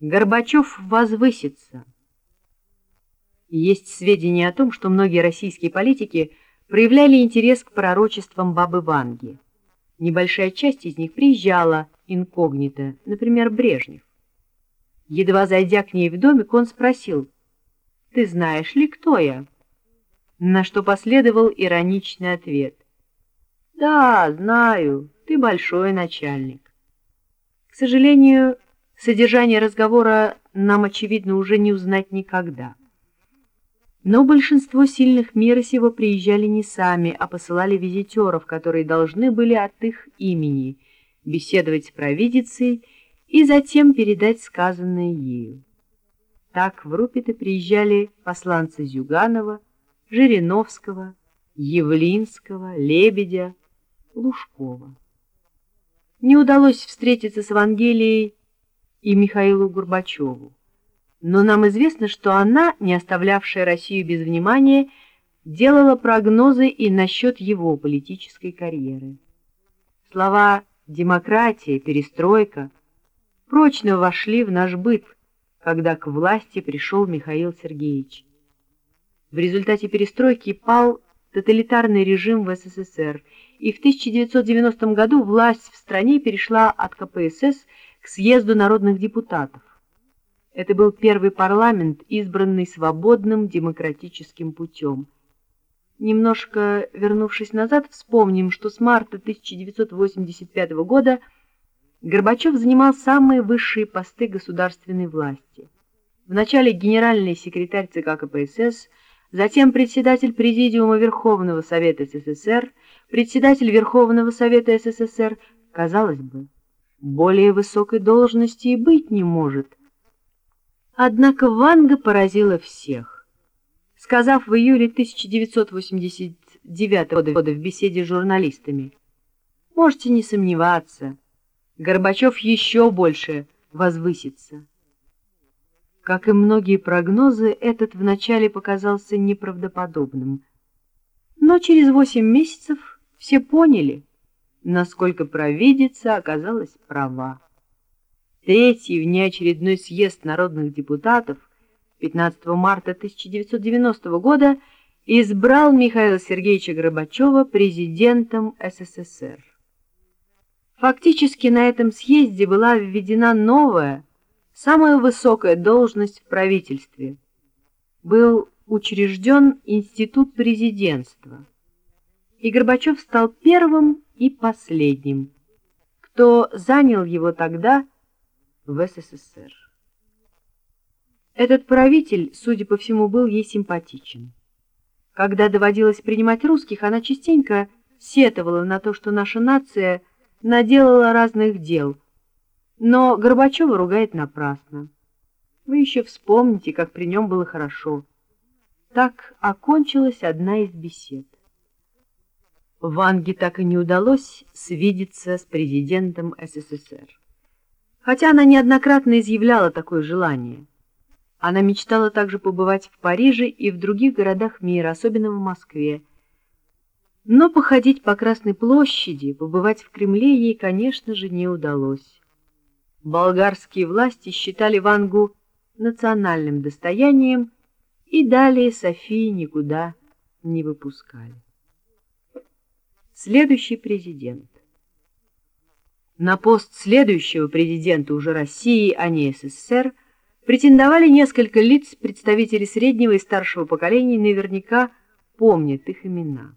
Горбачев возвысится. Есть сведения о том, что многие российские политики проявляли интерес к пророчествам бабы Ванги. Небольшая часть из них приезжала инкогнито, например, Брежнев. Едва зайдя к ней в домик, он спросил, «Ты знаешь ли, кто я?» На что последовал ироничный ответ, «Да, знаю, ты большой начальник». К сожалению, содержание разговора нам, очевидно, уже не узнать никогда. Но большинство сильных мира сего приезжали не сами, а посылали визитеров, которые должны были от их имени беседовать с провидицей и затем передать сказанное ею. Так в Рупиты приезжали посланцы Зюганова, Жириновского, Явлинского, Лебедя, Лужкова. Не удалось встретиться с Евангелией и Михаилу Горбачеву но нам известно, что она, не оставлявшая Россию без внимания, делала прогнозы и насчет его политической карьеры. Слова «демократия», «перестройка» прочно вошли в наш быт, когда к власти пришел Михаил Сергеевич. В результате перестройки пал тоталитарный режим в СССР, и в 1990 году власть в стране перешла от КПСС съезду народных депутатов. Это был первый парламент, избранный свободным демократическим путем. Немножко вернувшись назад, вспомним, что с марта 1985 года Горбачев занимал самые высшие посты государственной власти. Вначале генеральный секретарь ЦК КПСС, затем председатель Президиума Верховного Совета СССР, председатель Верховного Совета СССР, казалось бы, более высокой должности и быть не может – Однако Ванга поразила всех. Сказав в июле 1989 года в беседе с журналистами, «Можете не сомневаться, Горбачев еще больше возвысится». Как и многие прогнозы, этот вначале показался неправдоподобным. Но через восемь месяцев все поняли, насколько провидица оказалась права. Третий внеочередной съезд народных депутатов 15 марта 1990 года избрал Михаила Сергеевича Горбачева президентом СССР. Фактически на этом съезде была введена новая, самая высокая должность в правительстве. Был учрежден институт президентства. И Горбачев стал первым и последним, кто занял его тогда в СССР. Этот правитель, судя по всему, был ей симпатичен. Когда доводилось принимать русских, она частенько сетовала на то, что наша нация наделала разных дел, но Горбачева ругает напрасно. Вы еще вспомните, как при нем было хорошо. Так окончилась одна из бесед. Ванге так и не удалось свидеться с президентом СССР хотя она неоднократно изъявляла такое желание. Она мечтала также побывать в Париже и в других городах мира, особенно в Москве. Но походить по Красной площади, побывать в Кремле ей, конечно же, не удалось. Болгарские власти считали Вангу национальным достоянием и далее Софии никуда не выпускали. Следующий президент. На пост следующего президента уже России, а не СССР, претендовали несколько лиц, представители среднего и старшего поколений наверняка помнят их имена.